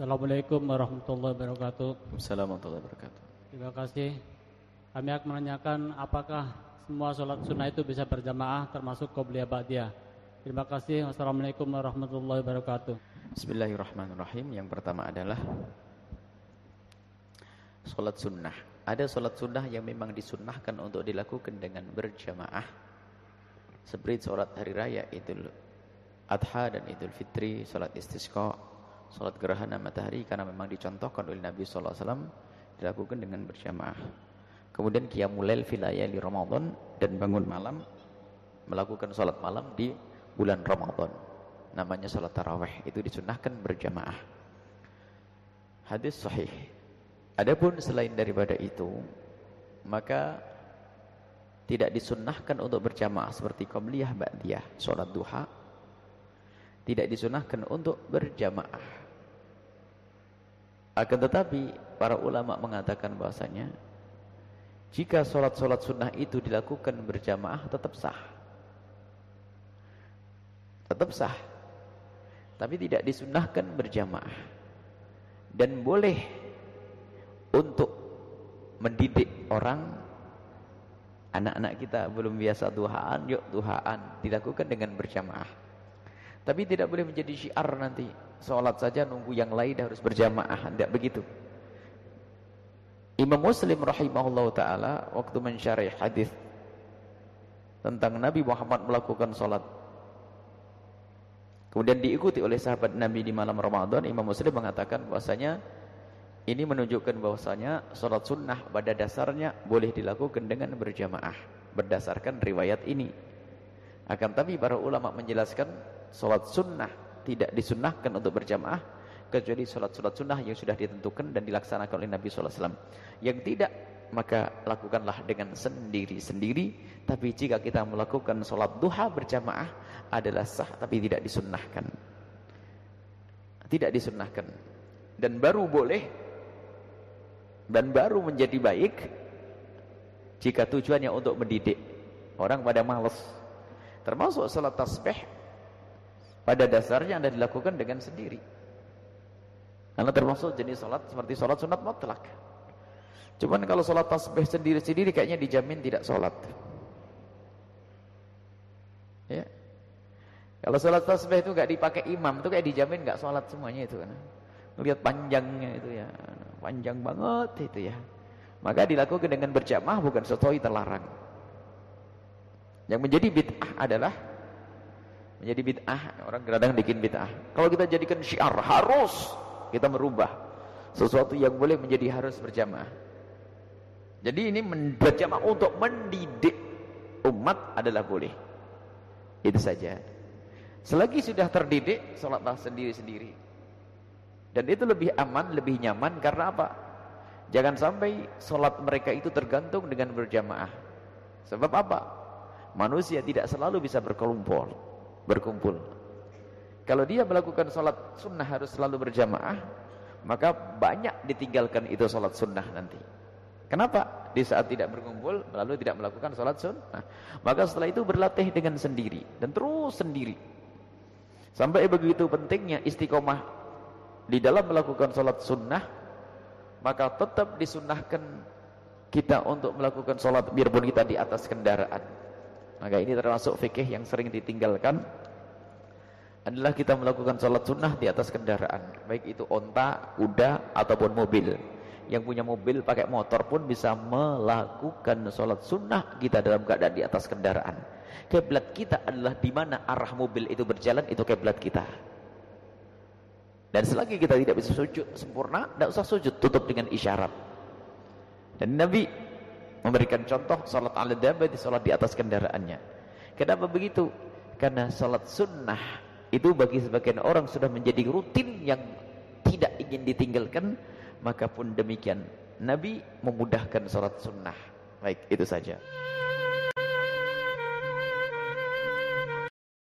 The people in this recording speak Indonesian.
Assalamualaikum warahmatullahi wabarakatuh. Assalamualaikum warahmatullahi wabarakatuh. Terima kasih. Kami akan menanyakan apakah semua sholat sunnah itu bisa berjamaah termasuk qobliyah ba'diyah. Terima kasih. Wassalamualaikum warahmatullahi wabarakatuh. Bismillahirrahmanirrahim. Yang pertama adalah sholat sunnah. Ada sholat sunnah yang memang disunnahkan untuk dilakukan dengan berjamaah. Seperti sholat hari raya Idul Adha dan Idul Fitri, sholat istisqa, sholat gerhana matahari karena memang dicontohkan oleh Nabi SAW dilakukan dengan berjamaah. Kemudian qiyamul lail fil di Ramadan dan bangun malam melakukan sholat malam di bulan Ramadan. Namanya sholat tarawih. Itu disunnahkan berjamaah. Hadis sahih. Adapun selain daripada itu, maka tidak disunnahkan untuk berjamaah seperti qabliyah ba'diyah, sholat duha. Tidak disunnahkan untuk berjamaah. Akan tetapi para ulama mengatakan bahasanya jika sholat-sholat sunnah itu dilakukan berjamaah tetap sah. Tetap sah. Tapi tidak disunnahkan berjamaah. Dan boleh untuk mendidik orang anak-anak kita belum biasa duhaan yuk duhaan dilakukan dengan berjamaah tapi tidak boleh menjadi syiar nanti. Sholat saja nunggu yang lain harus berjamaah. Tidak begitu. Imam Muslim rahimahullah taala waktu mensyarih hadis tentang Nabi Muhammad melakukan sholat Kemudian diikuti oleh sahabat Nabi di malam Ramadan, Imam Muslim mengatakan bahwasanya ini menunjukkan bahwasanya salat sunnah pada dasarnya boleh dilakukan dengan berjamaah berdasarkan riwayat ini. Akan tapi para ulama menjelaskan salat sunnah tidak disunnahkan untuk berjamaah kecuali salat-salat sunnah yang sudah ditentukan dan dilaksanakan oleh Nabi SAW. Yang tidak maka lakukanlah dengan sendiri-sendiri. Tapi jika kita melakukan sholat duha berjamaah adalah sah tapi tidak disunnahkan. Tidak disunnahkan. Dan baru boleh dan baru menjadi baik jika tujuannya untuk mendidik. Orang pada malas termasuk sholat tasbih pada dasarnya anda dilakukan dengan sendiri karena termasuk jenis sholat seperti sholat sunat mutlak Cuman kalau sholat tasbih sendiri-sendiri kayaknya dijamin tidak sholat. Ya. Kalau sholat tasbih itu nggak dipakai imam, itu kayak dijamin nggak sholat semuanya itu kan. Lihat panjangnya itu ya, panjang banget itu ya. Maka dilakukan dengan berjamaah bukan sesuatu terlarang. Yang menjadi bid'ah adalah menjadi bid'ah orang kadang bikin bid'ah. Kalau kita jadikan syiar harus kita merubah sesuatu yang boleh menjadi harus berjamaah. Jadi ini berjamaah untuk mendidik umat adalah boleh. Itu saja. Selagi sudah terdidik, sholatlah sendiri-sendiri. Dan itu lebih aman, lebih nyaman karena apa? Jangan sampai sholat mereka itu tergantung dengan berjamaah. Sebab apa? Manusia tidak selalu bisa berkumpul. Berkumpul. Kalau dia melakukan sholat sunnah harus selalu berjamaah, maka banyak ditinggalkan itu sholat sunnah nanti. Kenapa? Di saat tidak berkumpul, lalu tidak melakukan sholat sunnah. Maka setelah itu berlatih dengan sendiri. Dan terus sendiri. Sampai begitu pentingnya istiqomah di dalam melakukan sholat sunnah. Maka tetap disunnahkan kita untuk melakukan sholat biarpun kita di atas kendaraan. Maka ini termasuk fikih yang sering ditinggalkan. Adalah kita melakukan sholat sunnah di atas kendaraan. Baik itu onta, kuda, ataupun mobil yang punya mobil pakai motor pun bisa melakukan sholat sunnah kita dalam keadaan di atas kendaraan kiblat kita adalah di mana arah mobil itu berjalan itu kiblat kita dan selagi kita tidak bisa sujud sempurna tidak usah sujud tutup dengan isyarat dan Nabi memberikan contoh sholat ala di sholat di atas kendaraannya. Kenapa begitu? karena sholat sunnah itu bagi sebagian orang sudah menjadi rutin yang tidak ingin ditinggalkan maka pun demikian. Nabi memudahkan sholat sunnah. Baik itu saja